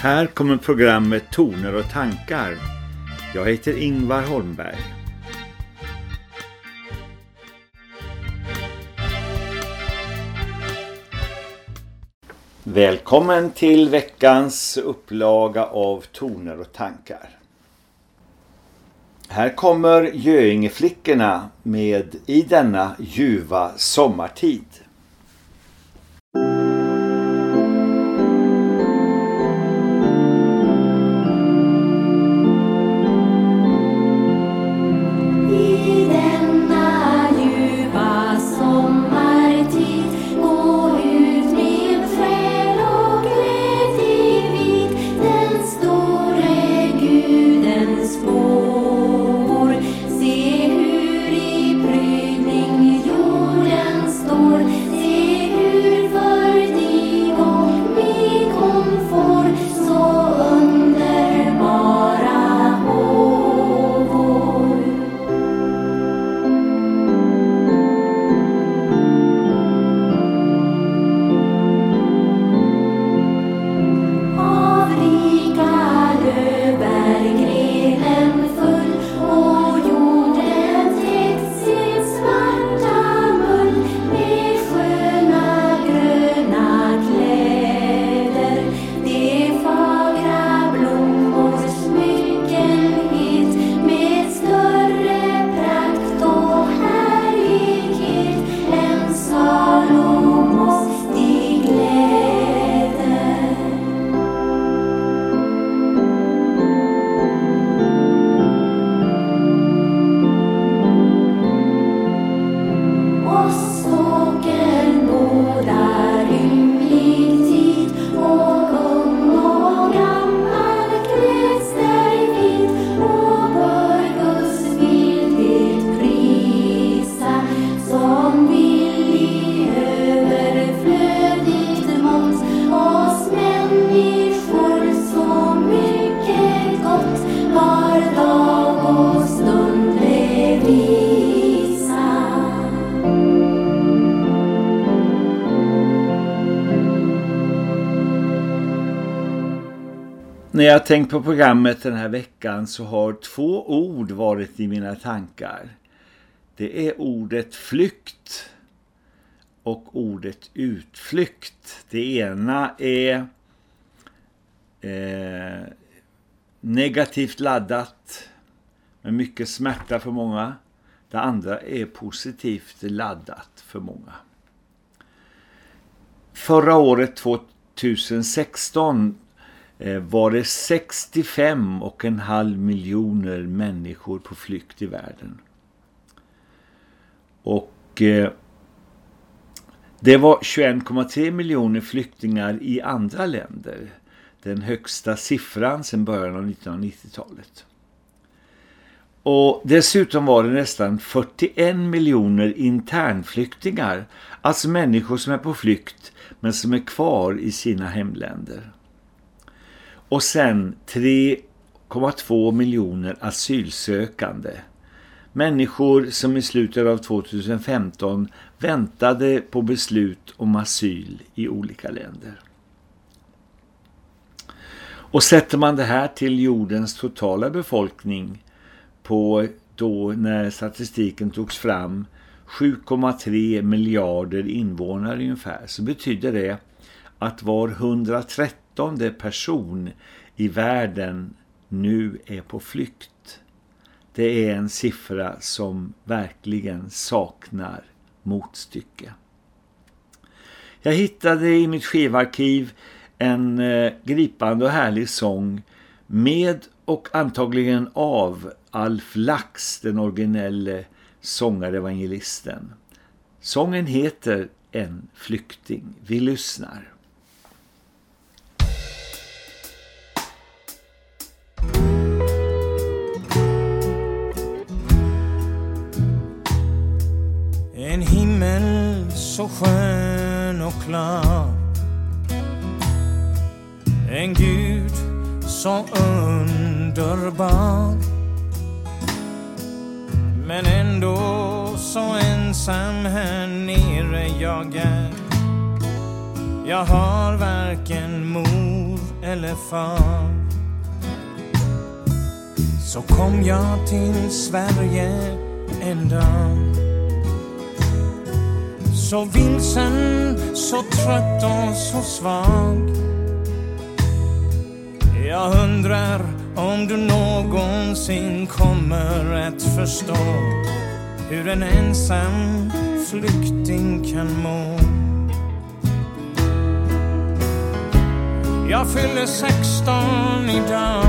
Här kommer programmet Toner och tankar. Jag heter Ingvar Holmberg. Välkommen till veckans upplaga av Toner och tankar. Här kommer Göingeflickorna med I denna ljuva sommartid. När jag tänkt på programmet den här veckan så har två ord varit i mina tankar. Det är ordet flykt och ordet utflykt. Det ena är eh, negativt laddat med mycket smärta för många. Det andra är positivt laddat för många. Förra året 2016 Eh, var det 65 och en halv miljoner människor på flykt i världen. Och eh, det var 21,3 miljoner flyktingar i andra länder. Den högsta siffran sedan början av 1990-talet. Och dessutom var det nästan 41 miljoner internflyktingar. Alltså människor som är på flykt men som är kvar i sina hemländer. Och sen 3,2 miljoner asylsökande. Människor som i slutet av 2015 väntade på beslut om asyl i olika länder. Och sätter man det här till jordens totala befolkning på då när statistiken togs fram 7,3 miljarder invånare ungefär så betyder det att var 130 åttonde person i världen nu är på flykt. Det är en siffra som verkligen saknar motstycke. Jag hittade i mitt skivarkiv en eh, gripande och härlig sång med och antagligen av Alf Lax, den originelle sångarevangelisten. Sången heter En flykting. Vi lyssnar. Så skön och klar En Gud så underbar Men ändå så ensam här nere jag är Jag har varken mor eller far. Så kom jag till Sverige en dag. Så vilsen, så trött och så svag. Jag undrar om du någonsin kommer att förstå hur en ensam flykting kan må. Jag fyller 16 idag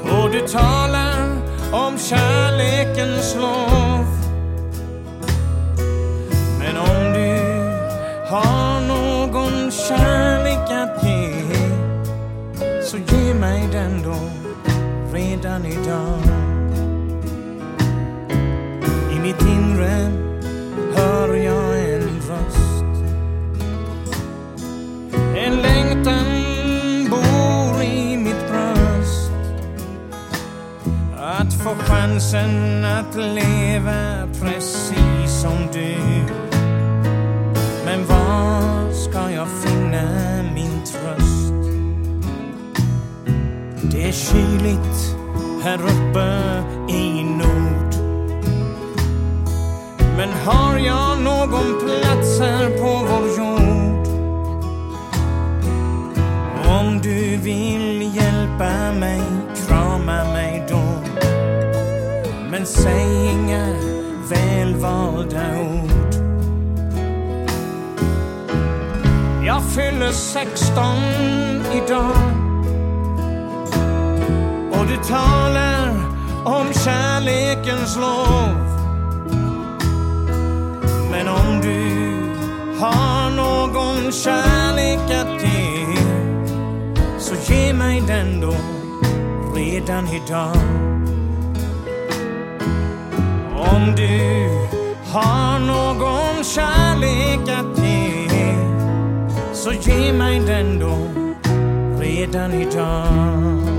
och du talar om kärlekens lov. Ge mig då redan idag. I mitt inre hör jag en röst. En längtan bor i mitt bröst. Att få chansen att leva precis som du. Men var Det är kyligt här uppe i nord. Men har jag någon plats här på vår jord? Om du vill hjälpa mig, krama mig då. Men säg inga välvalda ord. Jag fyller 16 idag talar om kärlekens lov. Men om du har någon kärlek att ge så ge mig den då redan idag. Om du har någon kärlek att ge så ge mig den då redan idag.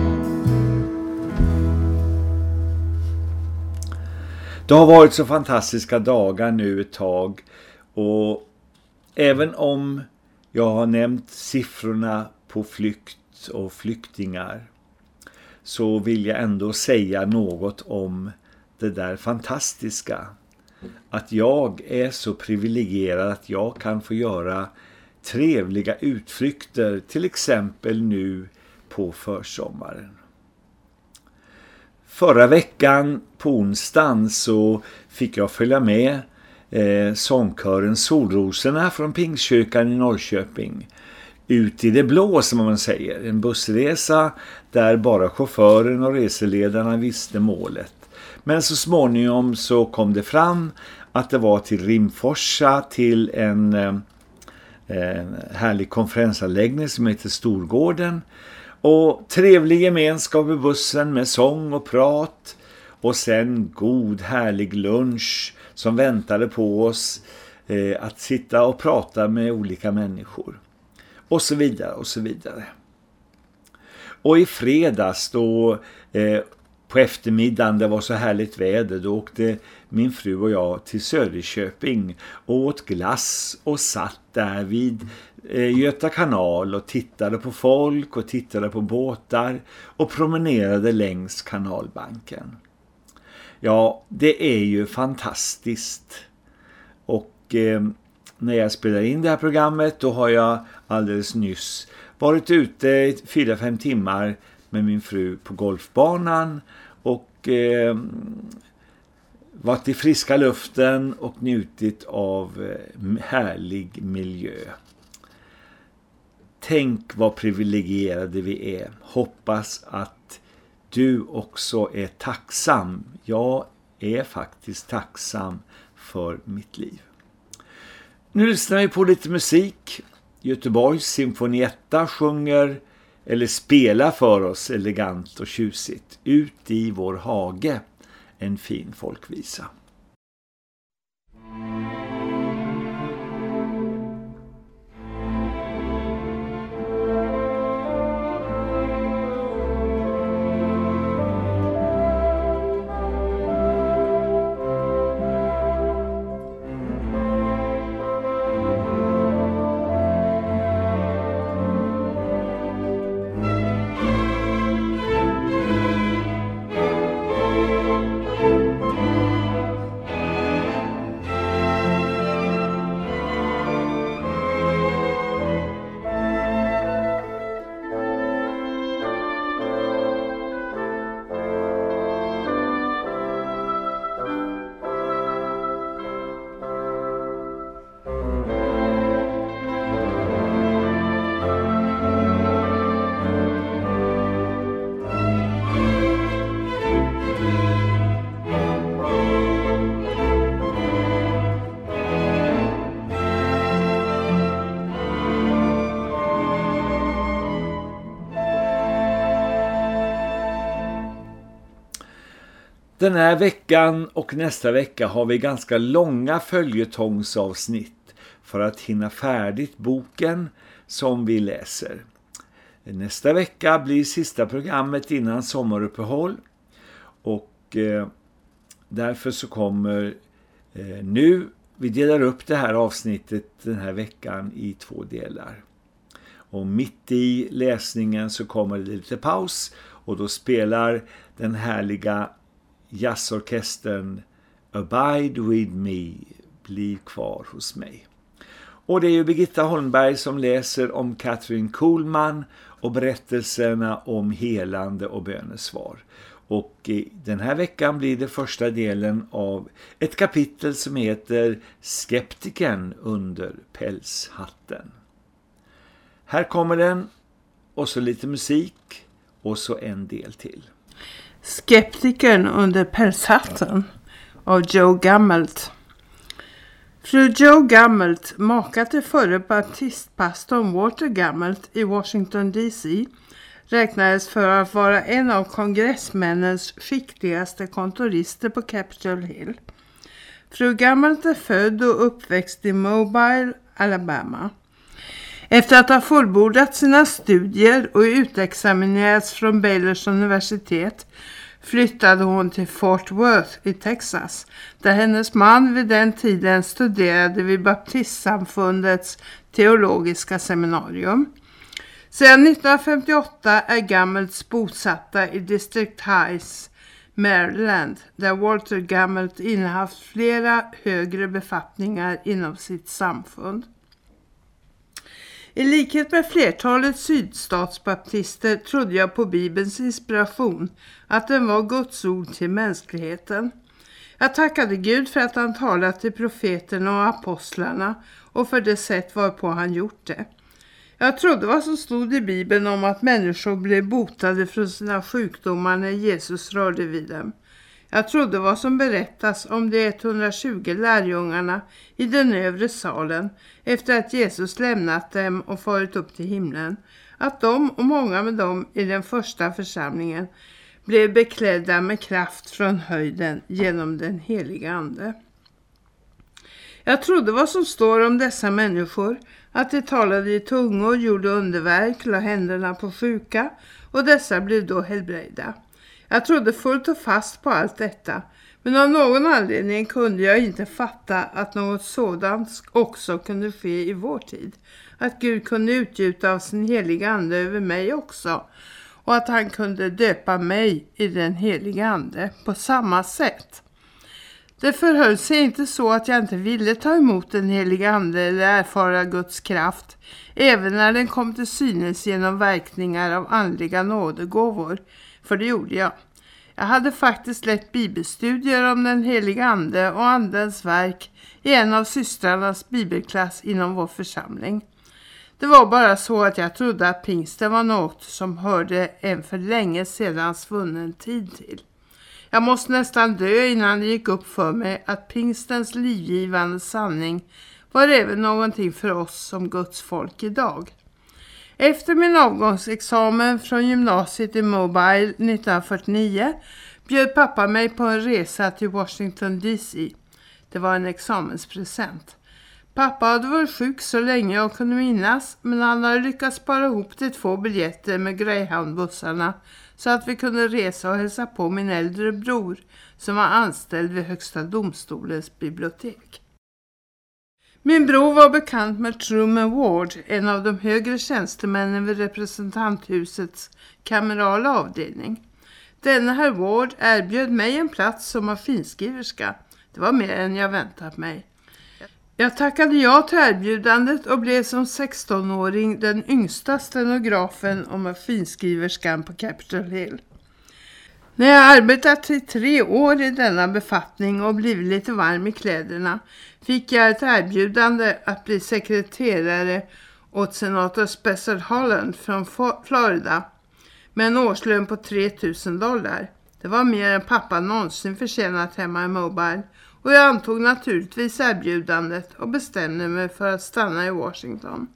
Det har varit så fantastiska dagar nu ett tag och även om jag har nämnt siffrorna på flykt och flyktingar så vill jag ändå säga något om det där fantastiska. Att jag är så privilegierad att jag kan få göra trevliga utflykter till exempel nu på försommaren. Förra veckan på onsdagen så fick jag följa med eh, sångkören Solrosorna från Pingstkyrkan i Norrköping. Ut i det blå som man säger. En bussresa där bara chauffören och reseledarna visste målet. Men så småningom så kom det fram att det var till Rimforsa till en eh, en härlig konferensanläggning som heter Storgården. Och trevlig gemenskap i bussen med sång och prat. Och sen god härlig lunch som väntade på oss eh, att sitta och prata med olika människor. Och så vidare och så vidare. Och i fredags då eh, på eftermiddagen, det var så härligt väder, då åkte min fru och jag till Söderköping och åt glass och satt där vid Eh, Göta kanal och tittade på folk och tittade på båtar och promenerade längs kanalbanken. Ja, det är ju fantastiskt. Och eh, när jag spelar in det här programmet då har jag alldeles nyss varit ute 4-5 timmar med min fru på golfbanan och eh, varit i friska luften och njutit av eh, härlig miljö. Tänk vad privilegierade vi är. Hoppas att du också är tacksam. Jag är faktiskt tacksam för mitt liv. Nu lyssnar vi på lite musik. Göteborgs Symfonietta sjunger eller spelar för oss elegant och tjusigt. Ut i vår hage, en fin folkvisa. Den här veckan och nästa vecka har vi ganska långa följetongsavsnitt för att hinna färdigt boken som vi läser. Nästa vecka blir sista programmet innan sommaruppehåll och eh, därför så kommer eh, nu, vi delar upp det här avsnittet den här veckan i två delar. Och mitt i läsningen så kommer det lite paus och då spelar den härliga jazzorkestern Abide with me, bli kvar hos mig. Och det är ju Birgitta Holmberg som läser om Katrin Kuhlman och berättelserna om helande och bönesvar. Och den här veckan blir det första delen av ett kapitel som heter Skeptiken under pälshatten. Här kommer den och så lite musik och så en del till. Skeptikern under pälshatten av Joe Gammelt. Fru Joe Gammelt, maka till förre baptistpastorn Walter Gammelt i Washington DC, räknades för att vara en av kongressmännens skickligaste kontorister på Capitol Hill. Fru Gammelt är född och uppväxt i Mobile, Alabama. Efter att ha fullbordat sina studier och utexaminerats från Baylors universitet flyttade hon till Fort Worth i Texas där hennes man vid den tiden studerade vid baptistsamfundets teologiska seminarium. Sedan 1958 är Gammelt bosatta i District Heights, Maryland, där Walter Gammelt innehaft flera högre befattningar inom sitt samfund. I likhet med flertalet sydstatsbaptister trodde jag på Bibelns inspiration, att den var Guds ord till mänskligheten. Jag tackade Gud för att han talat till profeterna och apostlarna och för det sätt varpå han gjort det. Jag trodde vad som stod i Bibeln om att människor blev botade från sina sjukdomar när Jesus rörde vid dem. Jag trodde vad som berättas om de 120 lärjungarna i den övre salen efter att Jesus lämnat dem och farit upp till himlen. Att de och många med dem i den första församlingen blev beklädda med kraft från höjden genom den heliga ande. Jag trodde vad som står om dessa människor, att de talade i tungor, gjorde underverk, la händerna på sjuka och dessa blev då helbrejda. Jag trodde fullt och fast på allt detta. Men av någon anledning kunde jag inte fatta att något sådant också kunde ske i vår tid. Att Gud kunde utgjuta av sin heliga ande över mig också. Och att han kunde döpa mig i den heliga ande på samma sätt. Det förhöll sig inte så att jag inte ville ta emot den heliga ande eller erfara Guds kraft. Även när den kom till synes genom verkningar av andliga nådegåvor för det gjorde jag. Jag hade faktiskt lett bibelstudier om den heliga ande och andens verk i en av systrarnas bibelklass inom vår församling. Det var bara så att jag trodde att pingsten var något som hörde en för länge sedan svunnen tid till. Jag måste nästan dö innan det gick upp för mig att pingstens livgivande sanning var även någonting för oss som Guds folk idag. Efter min avgångsexamen från gymnasiet i Mobile 1949 bjöd pappa mig på en resa till Washington DC. Det var en examenspresent. Pappa hade varit sjuk så länge jag kunde minnas men han hade lyckats spara ihop till två biljetter med Greyhound-bussarna så att vi kunde resa och hälsa på min äldre bror som var anställd vid Högsta domstolens bibliotek. Min bror var bekant med Truman Ward, en av de högre tjänstemännen vid representanthusets kamerala avdelning. Denna herr Ward erbjöd mig en plats som maskinskriverska. Det var mer än jag väntat mig. Jag tackade ja till erbjudandet och blev som 16-åring den yngsta stenografen och maskinskriverskan på Capitol Hill. När jag arbetat i tre år i denna befattning och blivit lite varm i kläderna fick jag ett erbjudande att bli sekreterare åt senator Spencer Holland från Florida med en årslön på 3000 dollar. Det var mer än pappa någonsin förtjänat hemma i Mobile och jag antog naturligtvis erbjudandet och bestämde mig för att stanna i Washington.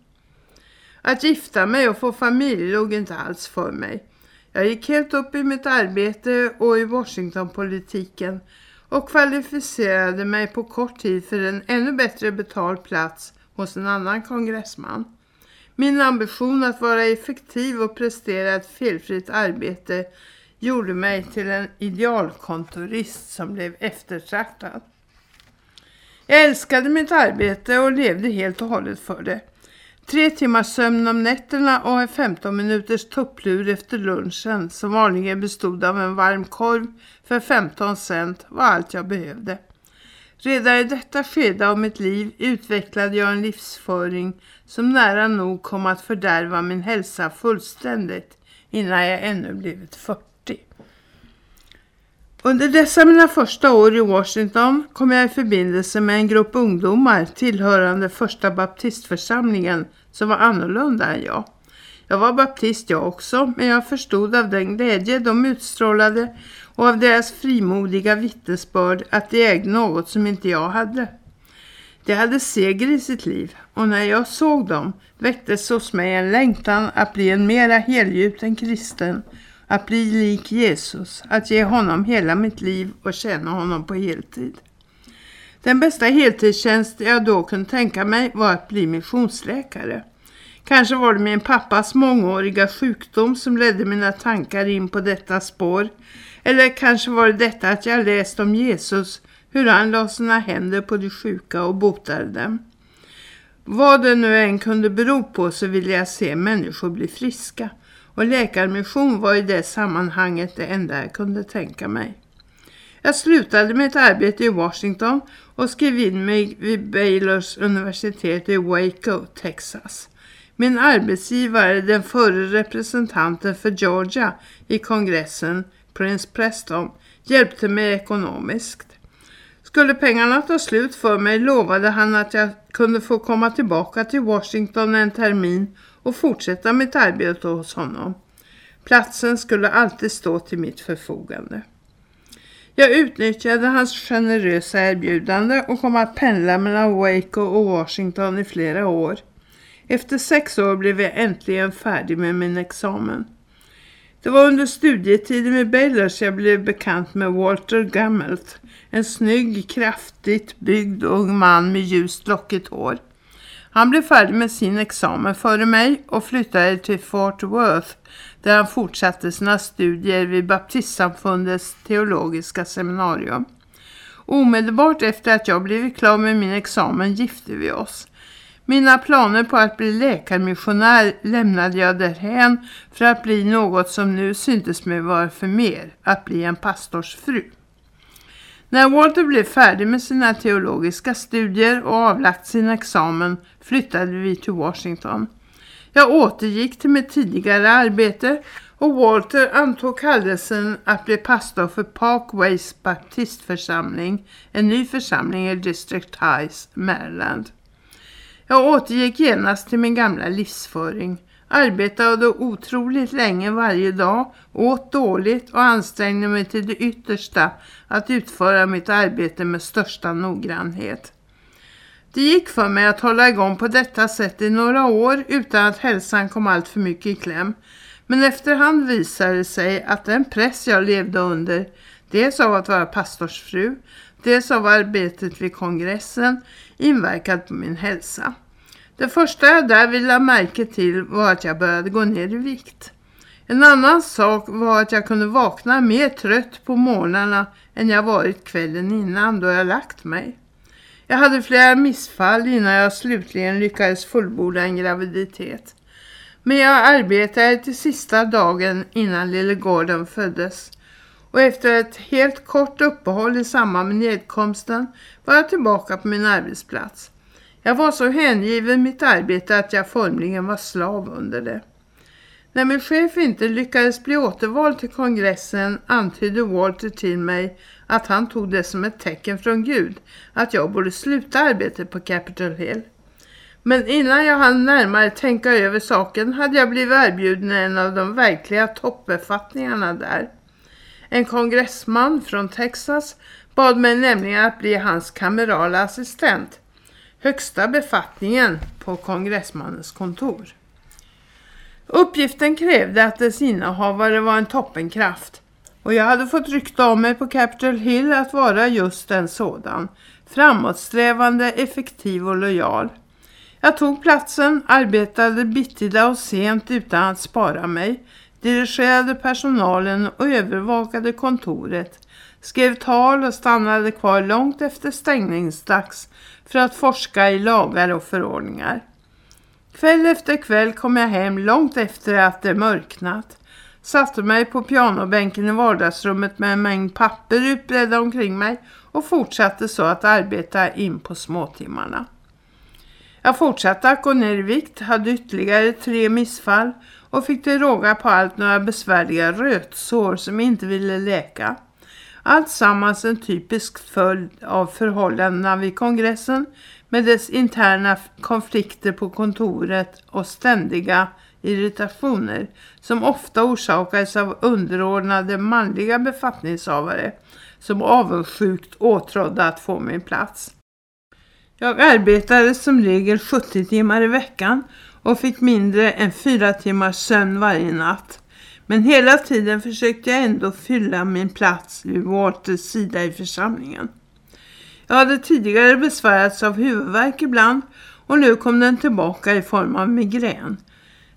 Att gifta mig och få familj låg inte alls för mig. Jag gick helt upp i mitt arbete och i Washingtonpolitiken och kvalificerade mig på kort tid för en ännu bättre betald plats hos en annan kongressman. Min ambition att vara effektiv och prestera ett felfritt arbete gjorde mig till en idealkontorist som blev eftertraktad. Jag älskade mitt arbete och levde helt och hållet för det. Tre timmars sömn om nätterna och en 15 minuters tupplur efter lunchen som vanligen bestod av en varm korv för 15 cent var allt jag behövde. Redan i detta skede av mitt liv utvecklade jag en livsföring som nära nog kom att fördärva min hälsa fullständigt innan jag ännu blivit 40. Under dessa mina första år i Washington kom jag i förbindelse med en grupp ungdomar tillhörande första baptistförsamlingen som var annorlunda än jag. Jag var baptist jag också, men jag förstod av den glädje de utstrålade och av deras frimodiga vittnesbörd att de ägde något som inte jag hade. De hade seger i sitt liv och när jag såg dem väcktes hos mig en längtan att bli en mera helgjuten kristen att bli lik Jesus, att ge honom hela mitt liv och tjäna honom på heltid. Den bästa heltidstjänst jag då kunde tänka mig var att bli missionsläkare. Kanske var det min pappas mångåriga sjukdom som ledde mina tankar in på detta spår. Eller kanske var det detta att jag läst om Jesus, hur han la sina händer på de sjuka och botade dem. Vad det nu än kunde bero på så ville jag se människor bli friska och läkarmission var i det sammanhanget det enda jag kunde tänka mig. Jag slutade mitt arbete i Washington och skrev in mig vid Baylors universitet i Waco, Texas. Min arbetsgivare, den förre representanten för Georgia i kongressen, Prince Preston, hjälpte mig ekonomiskt. Skulle pengarna ta slut för mig lovade han att jag kunde få komma tillbaka till Washington en termin och fortsätta mitt arbete hos honom. Platsen skulle alltid stå till mitt förfogande. Jag utnyttjade hans generösa erbjudande och kom att pendla mellan Waco och Washington i flera år. Efter sex år blev jag äntligen färdig med min examen. Det var under studietiden med Baylors jag blev bekant med Walter Gammelt. En snygg, kraftigt byggd ung man med ljust lockigt hår. Han blev färdig med sin examen före mig och flyttade till Fort Worth där han fortsatte sina studier vid baptistsamfundets teologiska seminarium. Omedelbart efter att jag blivit klar med min examen gifte vi oss. Mina planer på att bli läkarmissionär lämnade jag därhän för att bli något som nu syntes mig vara för mer, att bli en pastorsfru. När Walter blev färdig med sina teologiska studier och avlagt sin examen flyttade vi till Washington. Jag återgick till mitt tidigare arbete och Walter antog kallelsen att bli pastor för Parkways baptistförsamling, en ny församling i District Heights, Maryland. Jag återgick genast till min gamla livsföring. Arbetade otroligt länge varje dag, åt dåligt och ansträngde mig till det yttersta att utföra mitt arbete med största noggrannhet. Det gick för mig att hålla igång på detta sätt i några år utan att hälsan kom allt för mycket i kläm. Men efterhand visade det sig att den press jag levde under, dels av att vara pastorsfru, dels av arbetet vid kongressen, inverkat på min hälsa. Det första jag där ville märke till var att jag började gå ner i vikt. En annan sak var att jag kunde vakna mer trött på morgnarna än jag varit kvällen innan då jag lagt mig. Jag hade flera missfall innan jag slutligen lyckades fullborda en graviditet. Men jag arbetade till sista dagen innan lille Gordon föddes. Och efter ett helt kort uppehåll i samband med nedkomsten var jag tillbaka på min arbetsplats. Jag var så hängiven mitt arbete att jag formligen var slav under det. När min chef inte lyckades bli återvald till kongressen antydde Walter till mig att han tog det som ett tecken från Gud att jag borde sluta arbetet på Capitol Hill. Men innan jag hann närmare tänka över saken hade jag blivit erbjuden en av de verkliga toppbefattningarna där. En kongressman från Texas bad mig nämligen att bli hans kamerala assistent. Högsta befattningen på kongressmannens kontor. Uppgiften krävde att dess innehavare var en toppenkraft och jag hade fått rykte om mig på Capitol Hill att vara just en sådan. Framåtsträvande, effektiv och lojal. Jag tog platsen, arbetade bittida och sent utan att spara mig, dirigerade personalen och övervakade kontoret, skrev tal och stannade kvar långt efter stängningsdags för att forska i lagar och förordningar. Kväll efter kväll kom jag hem långt efter att det mörknat. Satte mig på pianobänken i vardagsrummet med en mängd papper utbredda omkring mig och fortsatte så att arbeta in på småtimmarna. Jag fortsatte att gå ner i vikt, hade ytterligare tre missfall och fick till råga på allt några besvärliga rötsår som inte ville läka. Allt sammans en typisk följd av förhållandena vid kongressen med dess interna konflikter på kontoret och ständiga irritationer som ofta orsakades av underordnade manliga befattningshavare som avundsjukt åtrådde att få min plats. Jag arbetade som regel 70 timmar i veckan och fick mindre än 4 timmars sömn varje natt. Men hela tiden försökte jag ändå fylla min plats vid Walters sida i församlingen. Jag hade tidigare besvärats av huvudvärk ibland och nu kom den tillbaka i form av migrän.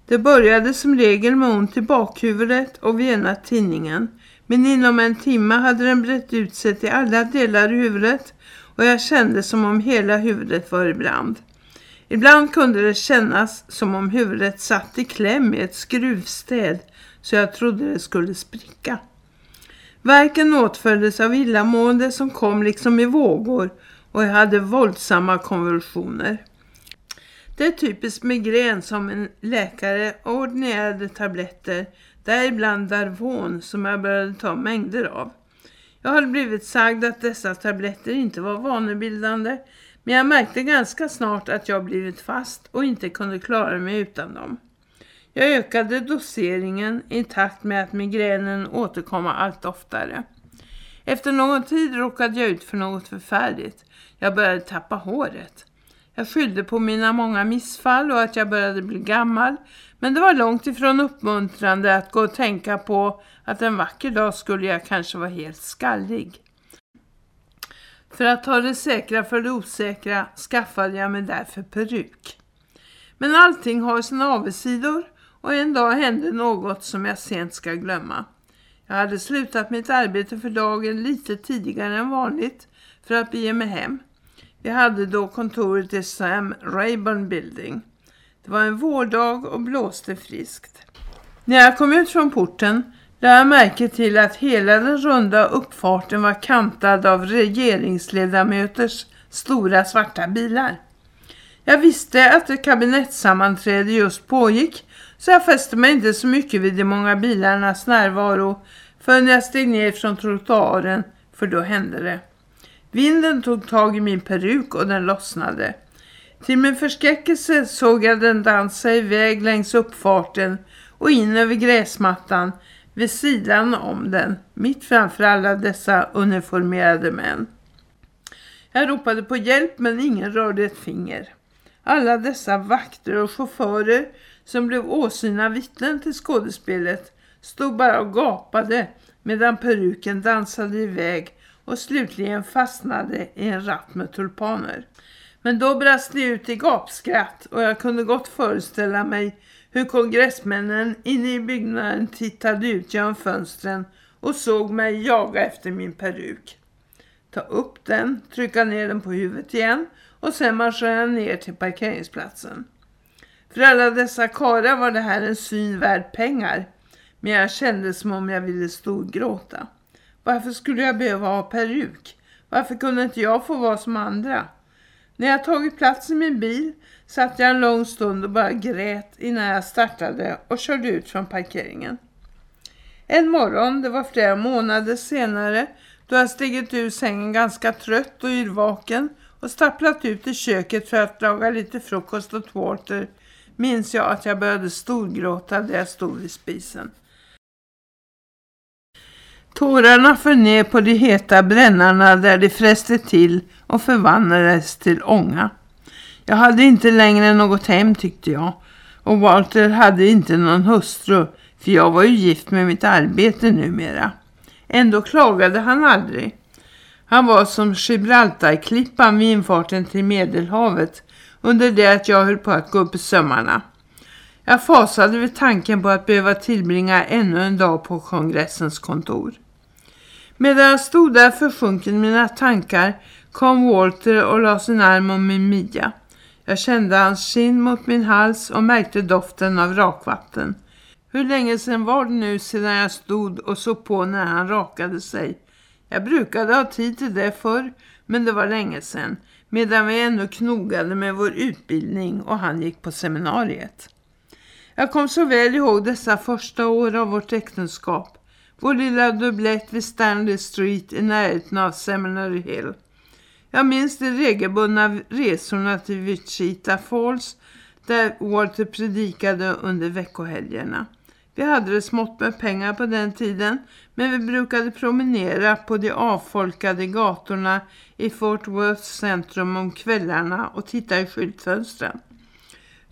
Det började som regel med ont i bakhuvudet och vid ena tinningen. Men inom en timme hade den brett ut sig till alla delar i huvudet och jag kände som om hela huvudet var i brand. Ibland kunde det kännas som om huvudet satt i kläm i ett skruvstäd så jag trodde det skulle spricka. Verken åtföljdes av illamående som kom liksom i vågor och jag hade våldsamma konvulsioner. Det är typiskt migrän som en läkare ordinerade tabletter, däribland Darvon som jag började ta mängder av. Jag hade blivit sagd att dessa tabletter inte var vanebildande, men jag märkte ganska snart att jag blivit fast och inte kunde klara mig utan dem. Jag ökade doseringen i takt med att migränen återkom allt oftare. Efter någon tid råkade jag ut för något förfärligt. Jag började tappa håret. Jag skyllde på mina många missfall och att jag började bli gammal. Men det var långt ifrån uppmuntrande att gå och tänka på att en vacker dag skulle jag kanske vara helt skallig. För att ta det säkra för det osäkra skaffade jag mig därför peruk. Men allting har sina avsidor och en dag hände något som jag sent ska glömma. Jag hade slutat mitt arbete för dagen lite tidigare än vanligt för att bege mig hem. Vi hade då kontoret i Sam Rayburn Building. Det var en vårdag och blåste friskt. När jag kom ut från porten lade jag märke till att hela den runda uppfarten var kantad av regeringsledamöters stora svarta bilar. Jag visste att ett kabinettsammanträde just pågick så jag fäste mig inte så mycket vid de många bilarnas närvaro förrän jag steg ner från trottoaren för då hände det. Vinden tog tag i min peruk och den lossnade. Till min förskräckelse såg jag den dansa iväg längs uppfarten och in över gräsmattan vid sidan om den, mitt framför alla dessa uniformerade män. Jag ropade på hjälp men ingen rörde ett finger. Alla dessa vakter och chaufförer som blev åsyna vittnen till skådespelet stod bara och gapade medan peruken dansade iväg och slutligen fastnade i en ratt med tulpaner. Men då brast det ut i gapskratt och jag kunde gott föreställa mig hur kongressmännen inne i byggnaden tittade ut genom fönstren och såg mig jaga efter min peruk. Ta upp den, trycka ner den på huvudet igen och sen marschera ner till parkeringsplatsen. För alla dessa karar var det här en syn värd pengar. Men jag kände som om jag ville storgråta. Varför skulle jag behöva ha peruk? Varför kunde inte jag få vara som andra? När jag tagit plats i min bil satt jag en lång stund och bara grät innan jag startade och körde ut från parkeringen. En morgon, det var flera månader senare, då jag stigit ur sängen ganska trött och yrvaken och stapplat ut i köket för att laga lite frukost åt Walter minns jag att jag började storgråta där jag stod vid spisen. Tårarna föll ner på de heta brännarna där de fräste till och förvandlades till ånga. Jag hade inte längre något hem tyckte jag. Och Walter hade inte någon hustru för jag var ju gift med mitt arbete numera. Ändå klagade han aldrig. Han var som Gibraltarklippan vid infarten till Medelhavet under det att jag höll på att gå upp i sömmarna. Jag fasade vid tanken på att behöva tillbringa ännu en dag på kongressens kontor. Medan jag stod där försjunken i mina tankar kom Walter och la sin arm om min midja. Jag kände hans kind mot min hals och märkte doften av rakvatten. Hur länge sedan var det nu sedan jag stod och såg på när han rakade sig? Jag brukade ha tid till det förr, men det var länge sedan. Medan vi ännu knogade med vår utbildning och han gick på seminariet. Jag kom så väl ihåg dessa första år av vårt äktenskap. Vår lilla dubblett vid Stanley Street i närheten av Seminary Hill. Jag minns de regelbundna resorna till Wichita Falls där Walter predikade under veckohelgerna. Vi hade det smått med pengar på den tiden men vi brukade promenera på de avfolkade gatorna i Fort Worth centrum om kvällarna och titta i skyltfönstren.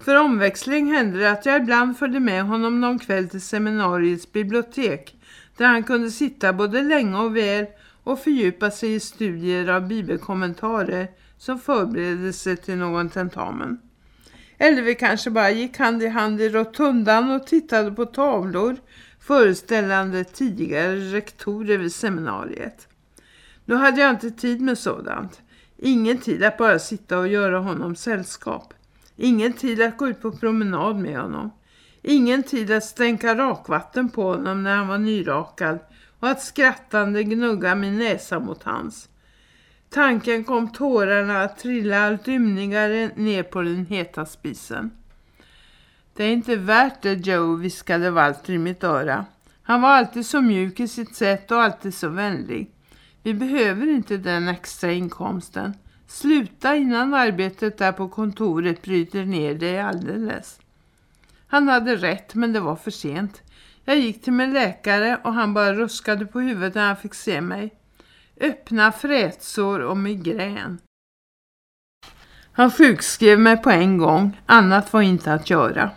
För omväxling hände det att jag ibland följde med honom någon kväll till seminariets bibliotek där han kunde sitta både länge och väl och fördjupa sig i studier av bibelkommentarer som förberedelse till någon tentamen. Eller vi kanske bara gick hand i hand i rotundan och tittade på tavlor föreställande tidigare rektorer vid seminariet. Nu hade jag inte tid med sådant. Ingen tid att bara sitta och göra honom sällskap. Ingen tid att gå ut på promenad med honom. Ingen tid att stänka rakvatten på honom när han var nyrakad och att skrattande gnugga min näsa mot hans. Tanken kom tårarna att trilla allt ymnigare ner på den heta spisen. Det är inte värt det, Joe, viskade Walter i mitt öra. Han var alltid så mjuk i sitt sätt och alltid så vänlig. Vi behöver inte den extra inkomsten. Sluta innan arbetet där på kontoret bryter ner dig alldeles. Han hade rätt men det var för sent. Jag gick till min läkare och han bara ruskade på huvudet när han fick se mig. Öppna frätsår och migrän. Han sjukskrev mig på en gång, annat var inte att göra.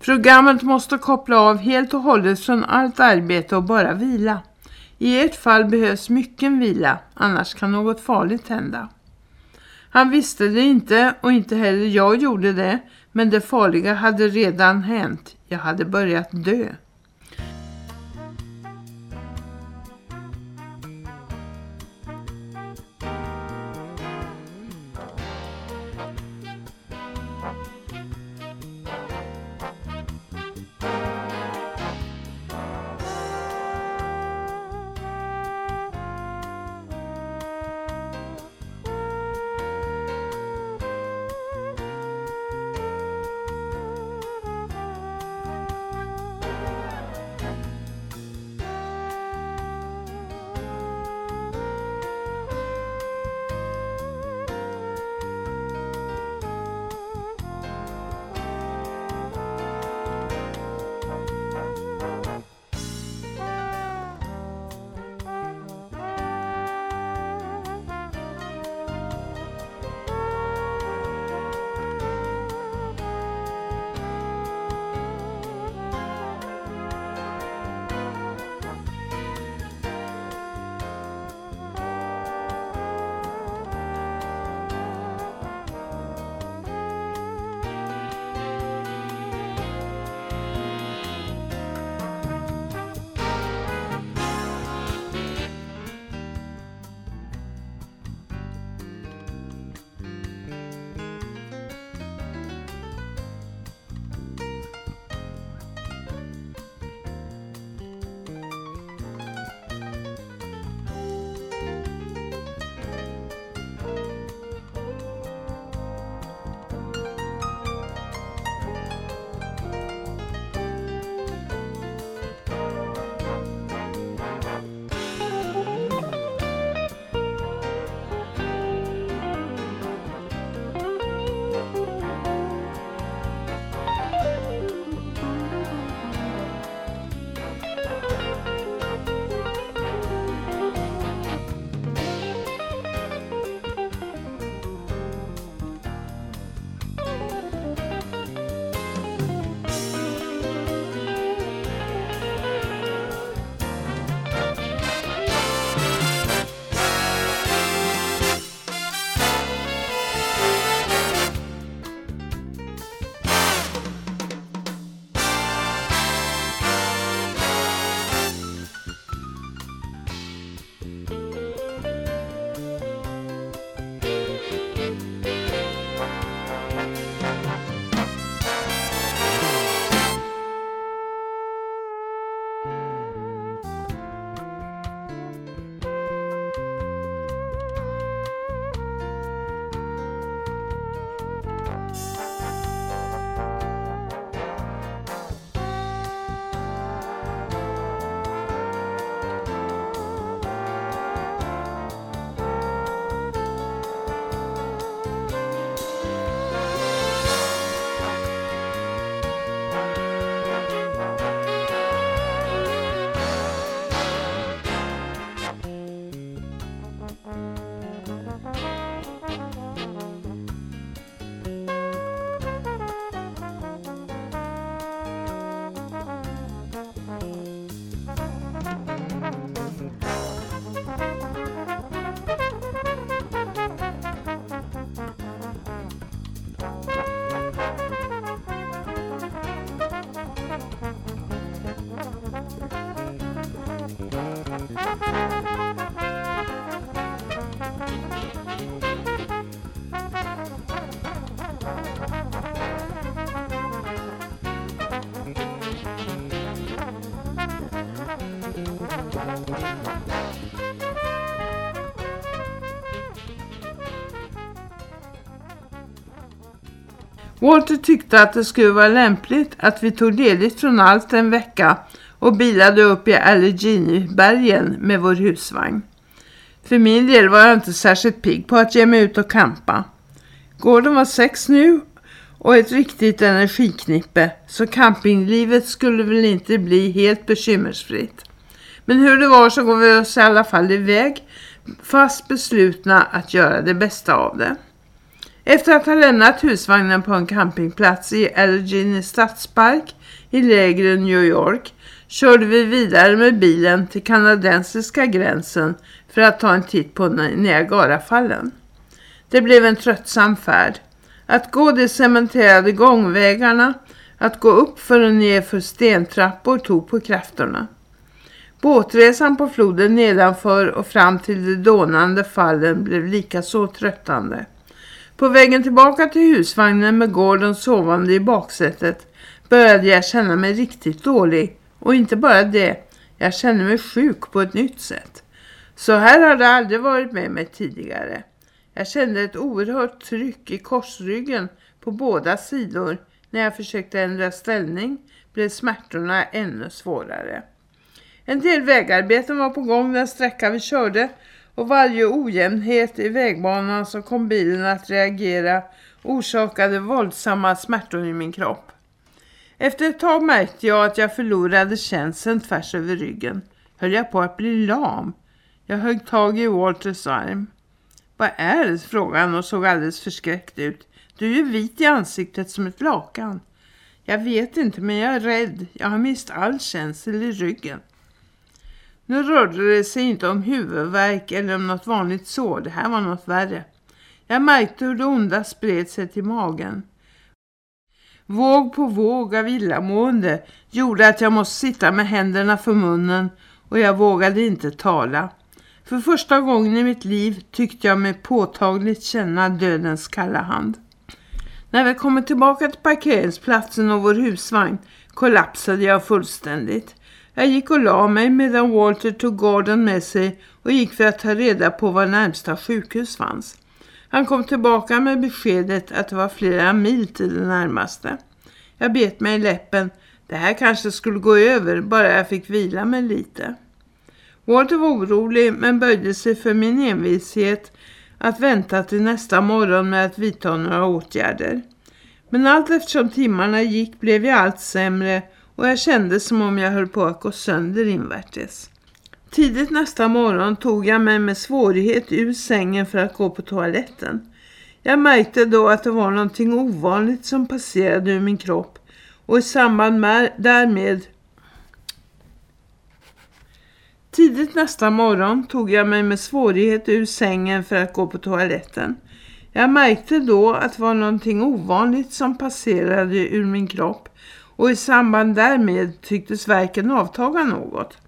Programmet måste koppla av helt och hållet från allt arbete och bara vila. I ert fall behövs mycket vila, annars kan något farligt hända. Han visste det inte och inte heller jag gjorde det, men det farliga hade redan hänt. Jag hade börjat dö. Walter tyckte att det skulle vara lämpligt att vi tog ledigt från allt en vecka och bilade upp i Allegheny-bergen med vår husvagn. För min del var jag inte särskilt pigg på att ge mig ut och kampa. Gården var sex nu och ett riktigt energiknippe så campinglivet skulle väl inte bli helt bekymmersfritt. Men hur det var så går vi oss i alla fall iväg fast beslutna att göra det bästa av det. Efter att ha lämnat husvagnen på en campingplats i Allegheny stadspark i lägre New York körde vi vidare med bilen till kanadensiska gränsen för att ta en titt på Niagarafallen. Det blev en tröttsam färd. Att gå de cementerade gångvägarna, att gå upp för och ner för stentrappor tog på krafterna. Båtresan på floden nedanför och fram till de dånande fallen blev lika så tröttande. På vägen tillbaka till husvagnen med Gordon sovande i baksätet började jag känna mig riktigt dålig. Och inte bara det, jag kände mig sjuk på ett nytt sätt. Så här har det aldrig varit med mig tidigare. Jag kände ett oerhört tryck i korsryggen på båda sidor. När jag försökte ändra ställning blev smärtorna ännu svårare. En del vägarbeten var på gång den sträcka vi körde och varje ojämnhet i vägbanan som kom bilen att reagera orsakade våldsamma smärtor i min kropp. Efter ett tag märkte jag att jag förlorade känseln tvärs över ryggen. Höll jag på att bli lam? Jag högg tag i Walters arm. Vad är det? frågade han och såg alldeles förskräckt ut. Du är ju vit i ansiktet som ett lakan. Jag vet inte men jag är rädd. Jag har mist all känsel i ryggen. Nu rörde det sig inte om huvudvärk eller om något vanligt sår. Det här var något värre. Jag märkte hur det onda spred sig till magen. Våg på våg av illamående gjorde att jag måste sitta med händerna för munnen och jag vågade inte tala. För första gången i mitt liv tyckte jag mig påtagligt känna dödens kalla hand. När vi kommer tillbaka till parkeringsplatsen och vår husvagn kollapsade jag fullständigt. Jag gick och la mig medan Walter tog Gordon med sig och gick för att ta reda på var närmsta sjukhus fanns. Han kom tillbaka med beskedet att det var flera mil till det närmaste. Jag bet mig i läppen. Det här kanske skulle gå över, bara jag fick vila mig lite. Walter var orolig men böjde sig för min envishet att vänta till nästa morgon med att vidta några åtgärder. Men allt eftersom timmarna gick blev jag allt sämre och jag kände som om jag höll på att gå sönder invärtes. Tidigt nästa morgon tog jag mig med svårighet ur sängen för att gå på toaletten. Jag märkte då att det var någonting ovanligt som passerade ur min kropp och i samband med därmed Tidigt nästa morgon tog jag mig med svårighet ur sängen för att gå på toaletten. Jag märkte då att det var någonting ovanligt som passerade ur min kropp och i samband därmed tycktes verken avtaga något.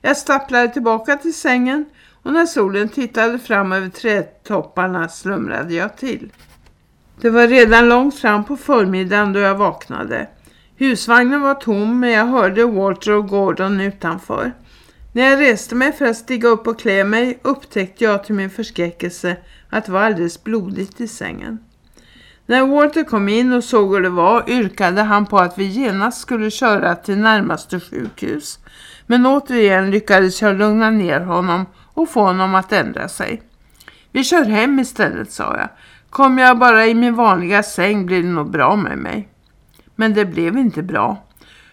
Jag stapplade tillbaka till sängen och när solen tittade fram över trädtopparna slumrade jag till. Det var redan långt fram på förmiddagen då jag vaknade. Husvagnen var tom men jag hörde Walter och Gordon utanför. När jag reste mig för att stiga upp och klä mig upptäckte jag till min förskräckelse att det var alldeles blodigt i sängen. När Walter kom in och såg hur det var yrkade han på att vi genast skulle köra till närmaste sjukhus. Men återigen lyckades jag lugna ner honom och få honom att ändra sig. Vi kör hem istället, sa jag. Kommer jag bara i min vanliga säng blir det nog bra med mig. Men det blev inte bra.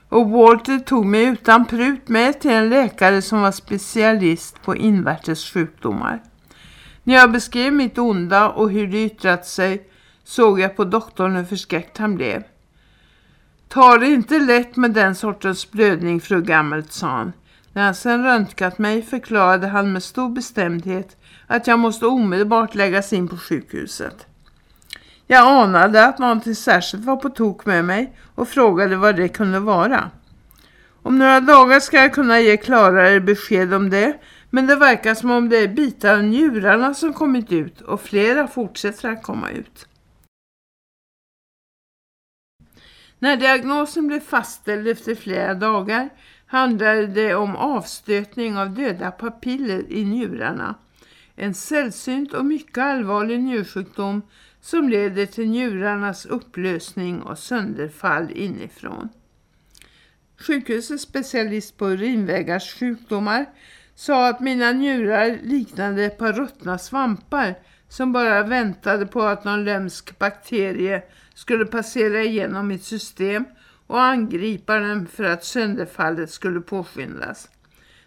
Och Walter tog mig utan prut med till en läkare som var specialist på invärtes sjukdomar. När jag beskrev mitt onda och hur det yttrat sig såg jag på doktorn hur förskräckt han blev. Ta det inte lätt med den sortens blödning, fru Gammelt, sa han. När han sen röntgat mig förklarade han med stor bestämdhet att jag måste omedelbart läggas in på sjukhuset. Jag anade att någonting särskilt var på tok med mig och frågade vad det kunde vara. Om några dagar ska jag kunna ge klarare besked om det, men det verkar som om det är bitar av njurarna som kommit ut och flera fortsätter att komma ut. När diagnosen blev fastställd efter flera dagar handlade det om avstötning av döda papiller i njurarna. En sällsynt och mycket allvarlig njursjukdom som leder till njurarnas upplösning och sönderfall inifrån. Sjukhusets specialist på urinvägars sjukdomar sa att mina njurar liknade ett par ruttna svampar som bara väntade på att någon lömsk bakterie skulle passera igenom mitt system och angripa den för att sönderfallet skulle påskyndas.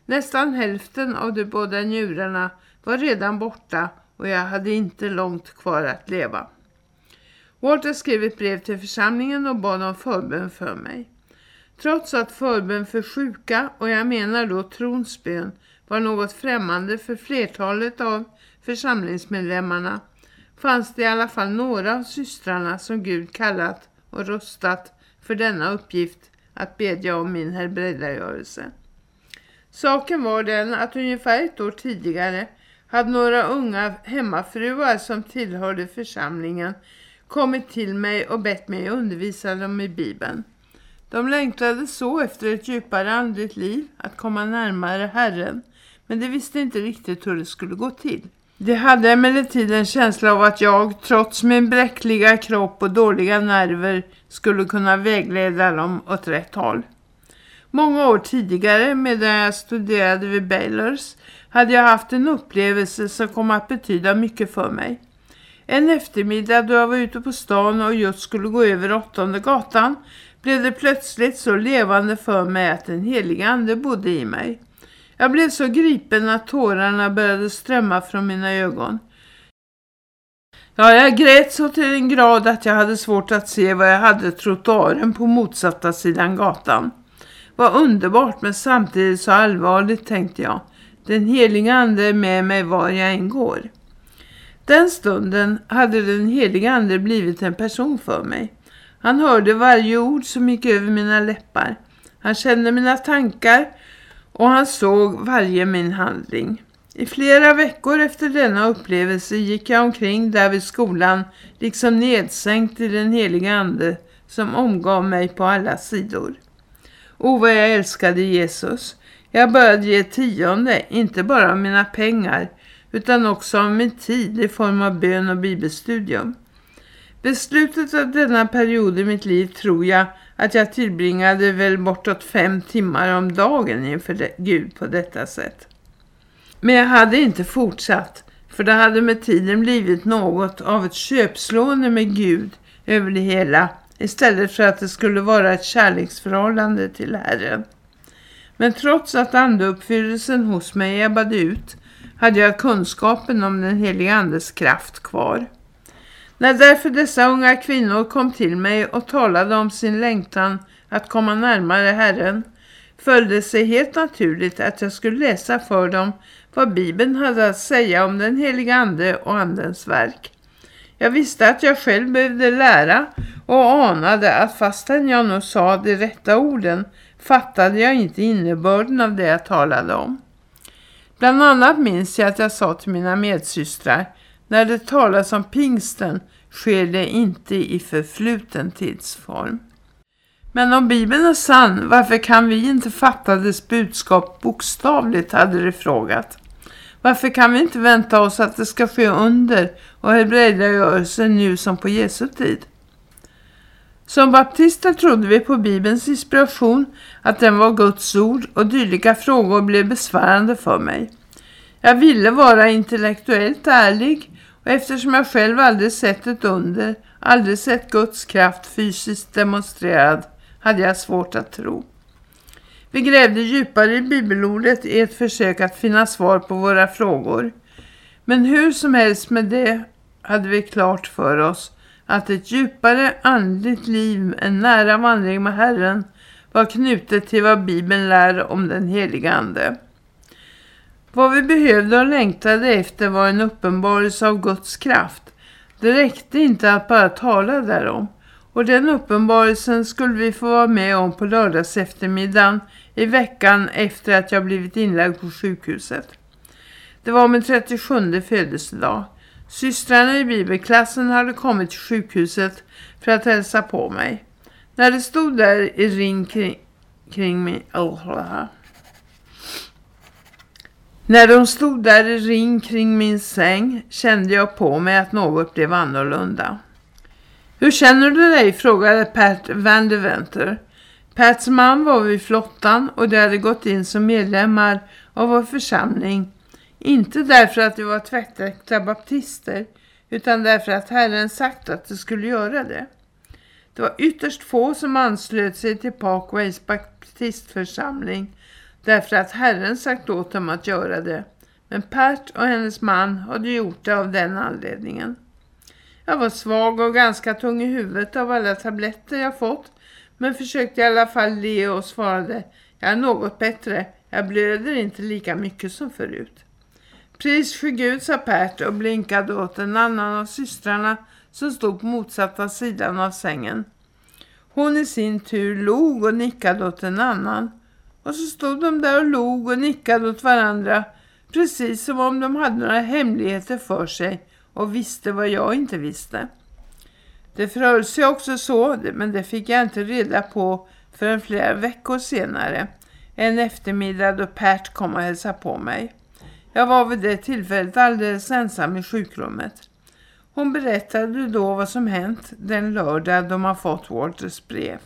Nästan hälften av de båda njurarna var redan borta och jag hade inte långt kvar att leva. Walter skrev ett brev till församlingen och bad om förbön för mig. Trots att förbön för sjuka, och jag menar då tronsbön, var något främmande för flertalet av församlingsmedlemmarna fanns det i alla fall några av systrarna som Gud kallat och röstat för denna uppgift att bedja om min helbrägdagörelse. Saken var den att ungefär ett år tidigare hade några unga hemmafruar som tillhörde församlingen kommit till mig och bett mig undervisa dem i Bibeln. De längtade så efter ett djupare andligt liv, att komma närmare Herren, men de visste inte riktigt hur det skulle gå till. De hade emellertid en känsla av att jag, trots min bräckliga kropp och dåliga nerver, skulle kunna vägleda dem åt rätt håll. Många år tidigare, medan jag studerade vid Baylors, hade jag haft en upplevelse som kom att betyda mycket för mig. En eftermiddag då jag var ute på stan och just skulle gå över åttonde gatan blev det plötsligt så levande för mig att den helig ande bodde i mig. Jag blev så gripen att tårarna började strömma från mina ögon. Ja, jag grät så till en grad att jag hade svårt att se vad jag hade trottoaren på motsatta sidan gatan. Vad underbart men samtidigt så allvarligt tänkte jag. Den heliga ande är med mig var jag än går. Den stunden hade den heliga ande blivit en person för mig. Han hörde varje ord som gick över mina läppar. Han kände mina tankar och han såg varje min handling. I flera veckor efter denna upplevelse gick jag omkring där vid skolan liksom nedsänkt i den heliga ande som omgav mig på alla sidor. O vad jag älskade Jesus. Jag började ge tionde, inte bara av mina pengar utan också av min tid i form av bön och bibelstudium. Beslutet av denna period i mitt liv tror jag att jag tillbringade väl bortåt fem timmar om dagen inför Gud på detta sätt. Men jag hade inte fortsatt för det hade med tiden blivit något av ett köpslående med Gud över det hela istället för att det skulle vara ett kärleksförhållande till Herren. Men trots att andeuppfyllelsen hos mig ebbade ut hade jag kunskapen om den heliga andes kraft kvar. När därför dessa unga kvinnor kom till mig och talade om sin längtan att komma närmare Herren följde sig helt naturligt att jag skulle läsa för dem vad Bibeln hade att säga om den heliga ande och andens verk. Jag visste att jag själv behövde lära och anade att fastän jag nu sa de rätta orden fattade jag inte innebörden av det jag talade om. Bland annat minns jag att jag sa till mina medsystrar när det talas om pingsten sker det inte i förfluten tidsform. Men om Bibeln är sann, varför kan vi inte fatta dess budskap bokstavligt, hade de frågat. Varför kan vi inte vänta oss att det ska ske under och helbrägdagörelse nu som på Jesu tid? Som baptister trodde vi på Bibelns inspiration att den var Guds ord och dylika frågor blev besvärande för mig. Jag ville vara intellektuellt ärlig och eftersom jag själv aldrig sett ett under, aldrig sett Guds kraft fysiskt demonstrerad, hade jag svårt att tro. Vi grävde djupare i bibelordet i ett försök att finna svar på våra frågor. Men hur som helst med det hade vi klart för oss att ett djupare andligt liv, en nära vandring med Herren, var knutet till vad Bibeln lär om den heliga ande. Vad vi behövde och längtade efter var en uppenbarelse av Guds kraft. Det räckte inte att bara tala därom. Och den uppenbarelsen skulle vi få vara med om på lördags eftermiddagen i veckan efter att jag blivit inlagd på sjukhuset. Det var min 37 födelsedag. Systrarna i bibelklassen hade kommit till sjukhuset för att hälsa på mig. När det stod där i ring kring, kring mig... Oh, när de stod där i ring kring min säng kände jag på mig att något blev annorlunda. Hur känner du dig? frågade Pat Van de Venter. Pats man var vid flottan och de hade gått in som medlemmar av vår församling. Inte därför att de var tvättäkta baptister utan därför att Herren sagt att de skulle göra det. Det var ytterst få som anslöt sig till Parkways baptistförsamling därför att Herren sagt åt dem att göra det. Men Pert och hennes man hade gjort det av den anledningen. Jag var svag och ganska tung i huvudet av alla tabletter jag fått men försökte i alla fall le och svarade jag är något bättre, jag blöder inte lika mycket som förut. Pris för Gud, sa Pert och blinkade åt en annan av systrarna som stod på motsatta sidan av sängen. Hon i sin tur log och nickade åt en annan. Och så stod de där och log och nickade åt varandra precis som om de hade några hemligheter för sig och visste vad jag inte visste. Det förhöll sig också så, men det fick jag inte reda på förrän flera veckor senare. En eftermiddag då Pat kom och hälsade på mig. Jag var vid det tillfället alldeles ensam i sjukrummet. Hon berättade då vad som hänt den lördag de har fått Walters brev.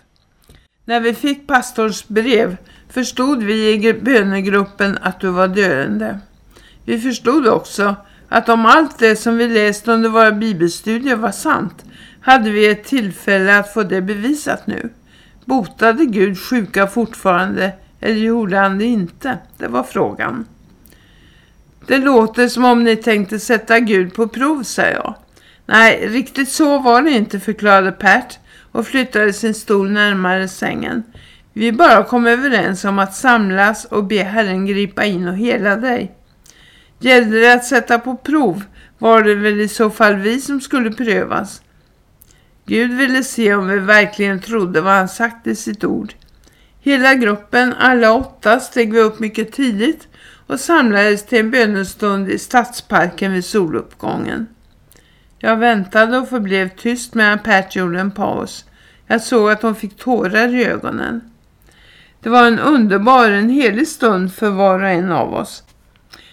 När vi fick pastorns brev förstod vi i bönegruppen att du var döende. Vi förstod också att om allt det som vi läst under våra bibelstudier var sant hade vi ett tillfälle att få det bevisat nu. Botade Gud sjuka fortfarande eller gjorde han det inte? Det var frågan. Det låter som om ni tänkte sätta Gud på prov, sa jag. Nej, riktigt så var det inte, förklarade Pert och flyttade sin stol närmare sängen. Vi bara kom överens om att samlas och be Herren gripa in och hela dig. Gällde det att sätta på prov var det väl i så fall vi som skulle prövas. Gud ville se om vi verkligen trodde vad han sagt i sitt ord. Hela gruppen, alla åtta, steg vi upp mycket tidigt och samlades till en bönestund i stadsparken vid soluppgången. Jag väntade och förblev tyst medan Pat gjorde en paus. Jag såg att hon fick tårar i ögonen. Det var en underbar, en helig stund för var och en av oss.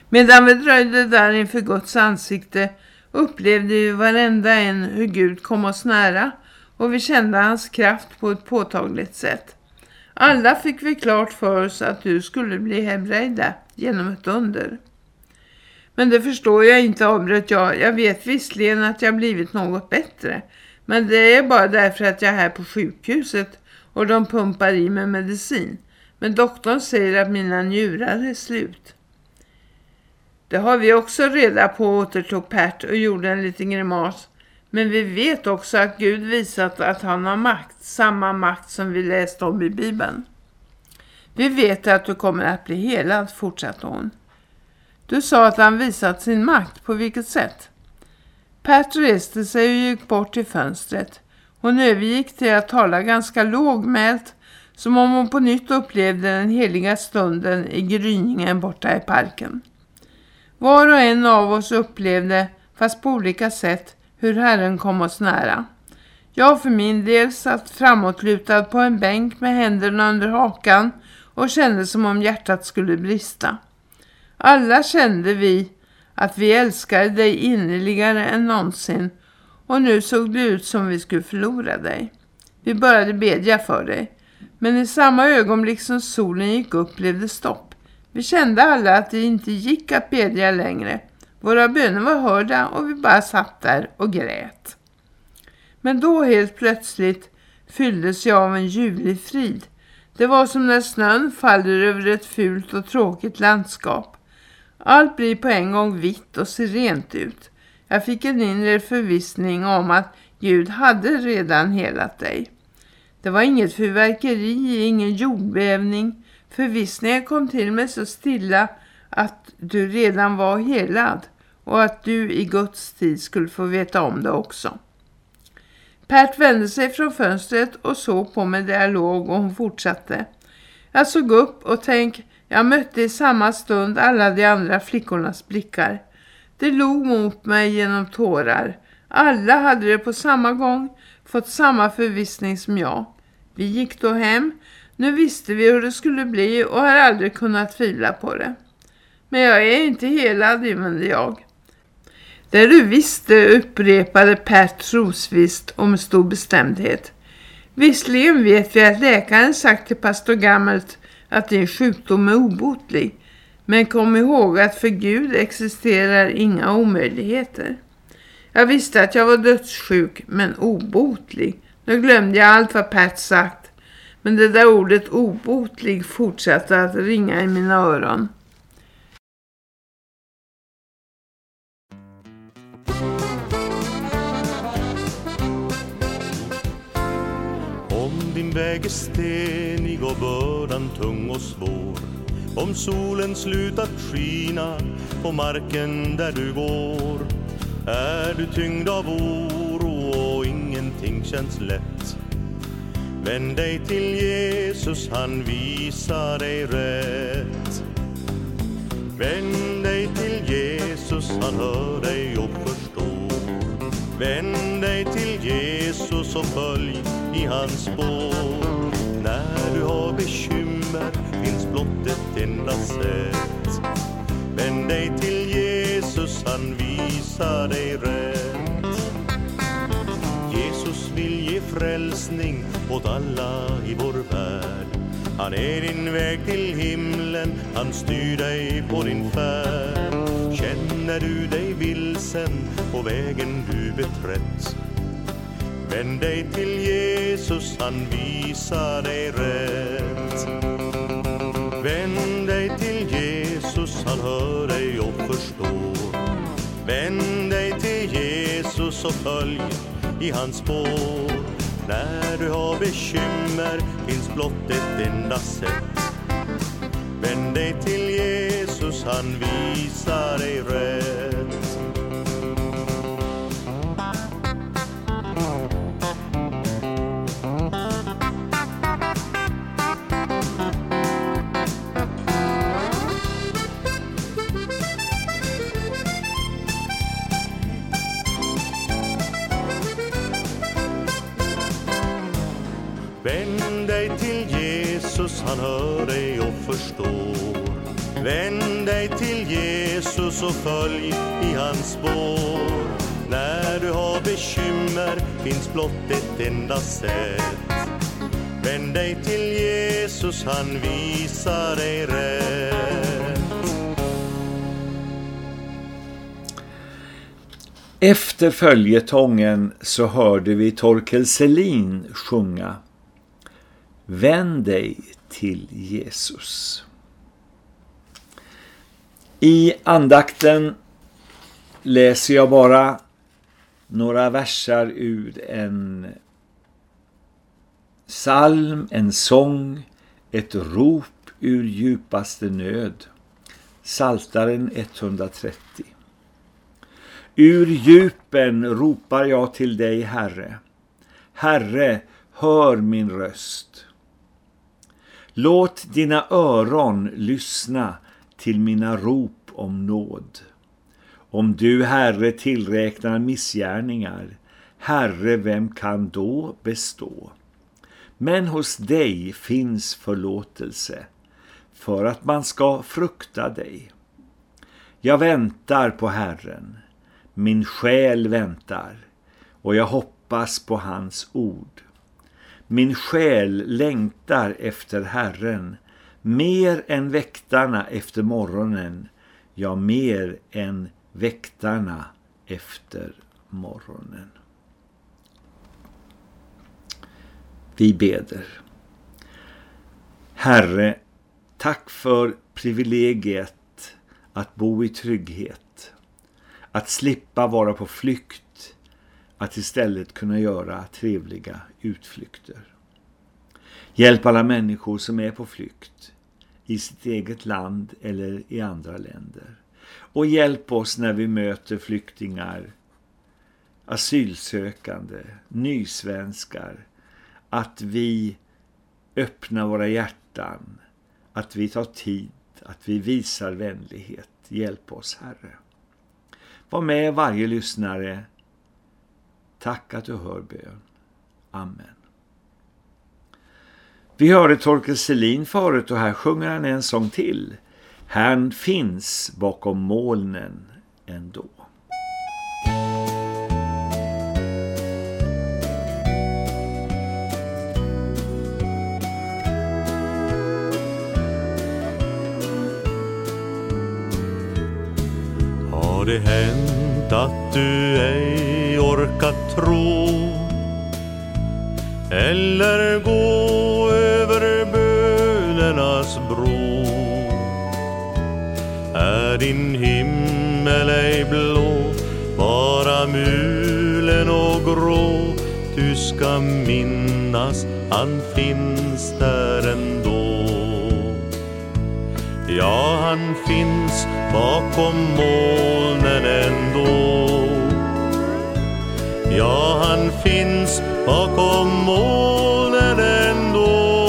Medan vi dröjde där inför Guds ansikte upplevde vi varenda en hur Gud kom oss nära och vi kände hans kraft på ett påtagligt sätt. Alla fick vi klart för oss att du skulle bli hebrejda genom ett under. Men det förstår jag inte, avbröt jag. Jag vet visserligen att jag blivit något bättre. Men det är bara därför att jag är här på sjukhuset och de pumpar i mig medicin. Men doktorn säger att mina njurar är slut. Det har vi också reda på, återtog Pat och gjorde en liten grimas. Men vi vet också att Gud visat att han har makt, samma makt som vi läste om i Bibeln. Vi vet att du kommer att bli helad, fortsatte hon. Du sa att han visat sin makt, på vilket sätt? Pat reste sig och gick bort till fönstret. Hon övergick till att tala ganska lågmält, som om hon på nytt upplevde den heliga stunden i gryningen borta i parken. Var och en av oss upplevde, fast på olika sätt, hur Herren kom oss nära. Jag för min del satt framåtlutad på en bänk med händerna under hakan och kände som om hjärtat skulle brista. Alla kände vi att vi älskade dig innerligare än någonsin och nu såg det ut som vi skulle förlora dig. Vi började bedja för dig, men i samma ögonblick som solen gick upp blev det stopp. Vi kände alla att det inte gick att bedja längre. Våra böner var hörda och vi bara satt där och grät. Men då helt plötsligt fylldes jag av en ljuvlig frid. Det var som när snön faller över ett fult och tråkigt landskap. Allt blir på en gång vitt och ser rent ut. Jag fick en inre förvissning om att Gud hade redan helat dig. Det var inget fyrverkeri, ingen jordbävning. Förvissningen kom till mig så stilla att du redan var helad och att du i Guds tid skulle få veta om det också. Pert vände sig från fönstret och såg på mig där jag låg och hon fortsatte. Jag såg upp och tänkte, jag mötte i samma stund alla de andra flickornas blickar. De log mot mig genom tårar. Alla hade det på samma gång fått samma förvissning som jag. Vi gick då hem. Nu visste vi hur det skulle bli och har aldrig kunnat tvivla på det. Men jag är inte helad, invände jag. Det du visste upprepade Per trosvisst och med stor bestämdhet. Visserligen vet vi att läkaren sagt till pastor Gammelt att din sjukdom är obotlig. Men kom ihåg att för Gud existerar inga omöjligheter. Jag visste att jag var dödssjuk men obotlig. Nu glömde jag allt vad Pat sagt. Men det där ordet obotlig fortsatte att ringa i mina öron. Om din väg är stenig och bördan tung och svår om solen slutat skina på marken där du går Är du tyngd av oro och ingenting känns lätt. Vänd dig till Jesus, han visar dig rätt. Vänd dig till Jesus, han hör dig och förstår. Vänd dig till Jesus och följ i hans spår. När du har bekymmer finns blott ett enda sätt. Vänd dig till Jesus, han visar dig rätt. Jesus vill ge frälsning åt alla i vår värld. Han är din väg till himlen, han styr dig på din färd. Känner du dig vilsen på vägen du beträtt? Vänd dig till Jesus, han visar dig rätt. Vänd dig till Jesus, han hör dig och förstår. Vänd dig till Jesus och följ i hans spår. När du har bekymmer finns blott ett enda sätt. Vänd dig till Jesus, han visar dig rätt. Han hör dig och förstår. Vänd dig till Jesus och följ i hans spår. När du har bekymmer finns blott ett enda sätt. Vänd dig till Jesus, han visar dig rätt. Efter följetongen så hörde vi Torkel Selin sjunga. Vänd dig till Jesus. I andakten läser jag bara några versar ur en psalm, en sång, ett rop ur djupaste nöd. Saltaren 130. Ur djupen ropar jag till dig, Herre. Herre, hör min röst. Låt dina öron lyssna till mina rop om nåd. Om du, Herre, tillräknar missgärningar, Herre, vem kan då bestå? Men hos dig finns förlåtelse, för att man ska frukta dig. Jag väntar på Herren, min själ väntar, och jag hoppas på hans ord. Min själ längtar efter Herren, mer än väktarna efter morgonen, ja mer än väktarna efter morgonen. Vi beder. Herre, tack för privilegiet att bo i trygghet, att slippa vara på flykt, att istället kunna göra trevliga utflykter. Hjälp alla människor som är på flykt i sitt eget land eller i andra länder. Och hjälp oss när vi möter flyktingar, asylsökande, nysvenskar, att vi öppnar våra hjärtan, att vi tar tid, att vi visar vänlighet. Hjälp oss, Herre. Var med varje lyssnare. Tack att du hör bön. Amen. Vi hörde Torkel Selin förut och här sjunger han en sång till. Han finns bakom molnen ändå. Har det hänt att du ej orkat tro eller gå över bönernas bro. Är din himmel ej blå bara mulen och grå. Du ska minnas han finns där ändå. Ja, han finns bakom molnen ändå. Ja, han finns bakom molnen ändå.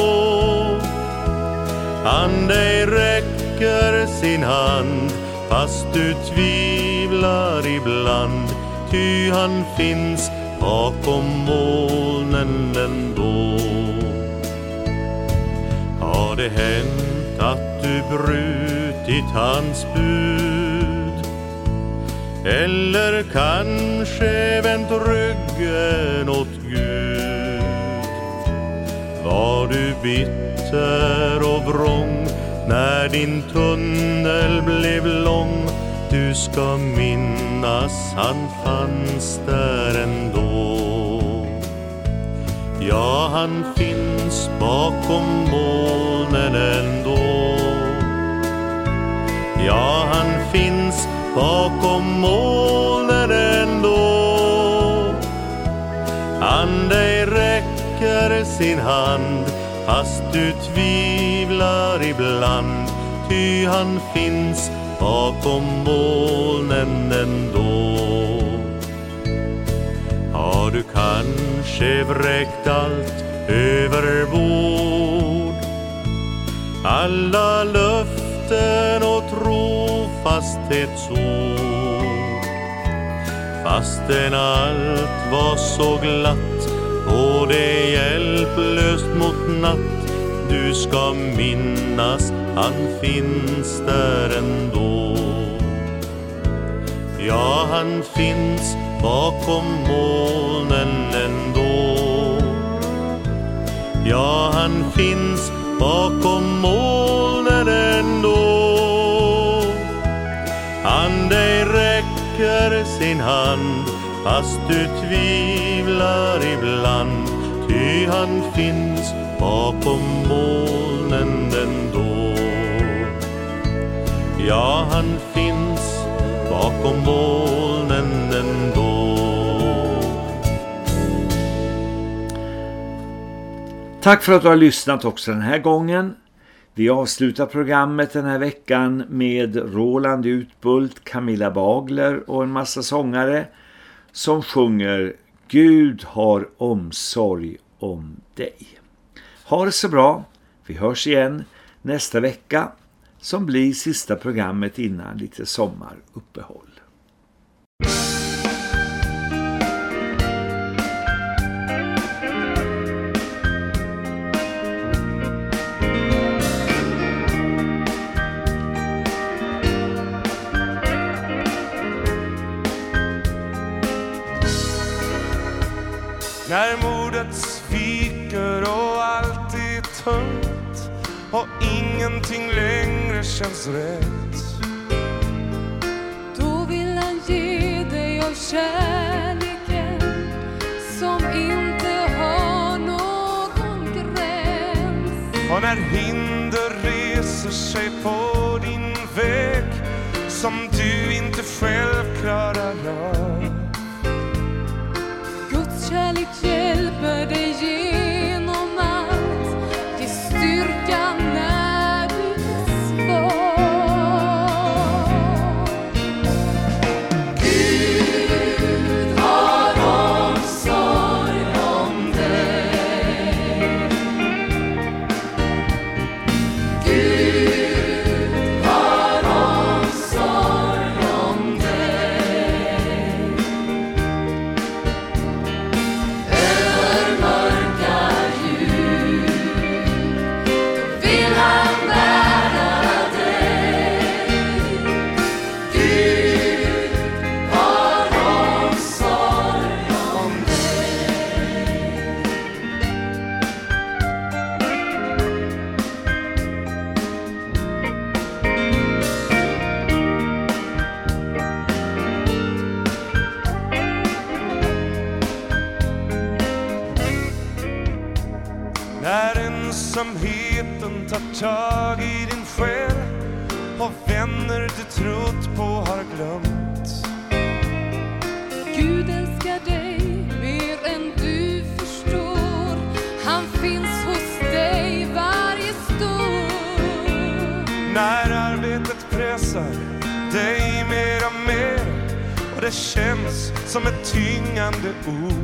Han dig räcker sin hand fast du tvivlar ibland. Ty han finns bakom molnen ändå. Har det hänt att du brutit hans bud? Eller kanske vänt ryggen åt Gud. Var du bitter och vrång när din tunnel blev lång. Du ska minnas han fanns där ändå. Ja, han finns bakom molnen ändå. Ja, han finns bakom molnen ändå. Han dig räcker sin hand fast du tvivlar ibland. Ty han finns bakom molnen ändå. Har du kanske vräkt allt överbord, Alla löften fasthet så Fastän allt var så glatt och det hjälplöst mot natt Du ska minnas han finns där ändå. Ja, han finns bakom molnen ändå. Ja, han finns bakom molnen ändå. Håller sin hand fast du tvivlar ibland. Ty han finns bakom molnen ändå. Ja, han finns bakom molnen ändå. Tack för att du har lyssnat också den här gången. Vi avslutar programmet den här veckan med Roland Utbult, Camilla Bagler och en massa sångare som sjunger Gud har omsorg om dig. Ha det så bra. Vi hörs igen nästa vecka som blir sista programmet innan lite sommaruppehåll. När modet sviker och allt är tungt och ingenting längre känns rätt. Då vill han ge dig av kärleken som inte har någon gräns. Och när hinder reser sig på din väg som du inte själv klarar av. ensamheten tar tag i din själ och vänner du trott på har glömt. Gud älskar dig mer än du förstår. Han finns hos dig varje stund. När arbetet pressar dig mer och mer och det känns som ett tyngande ok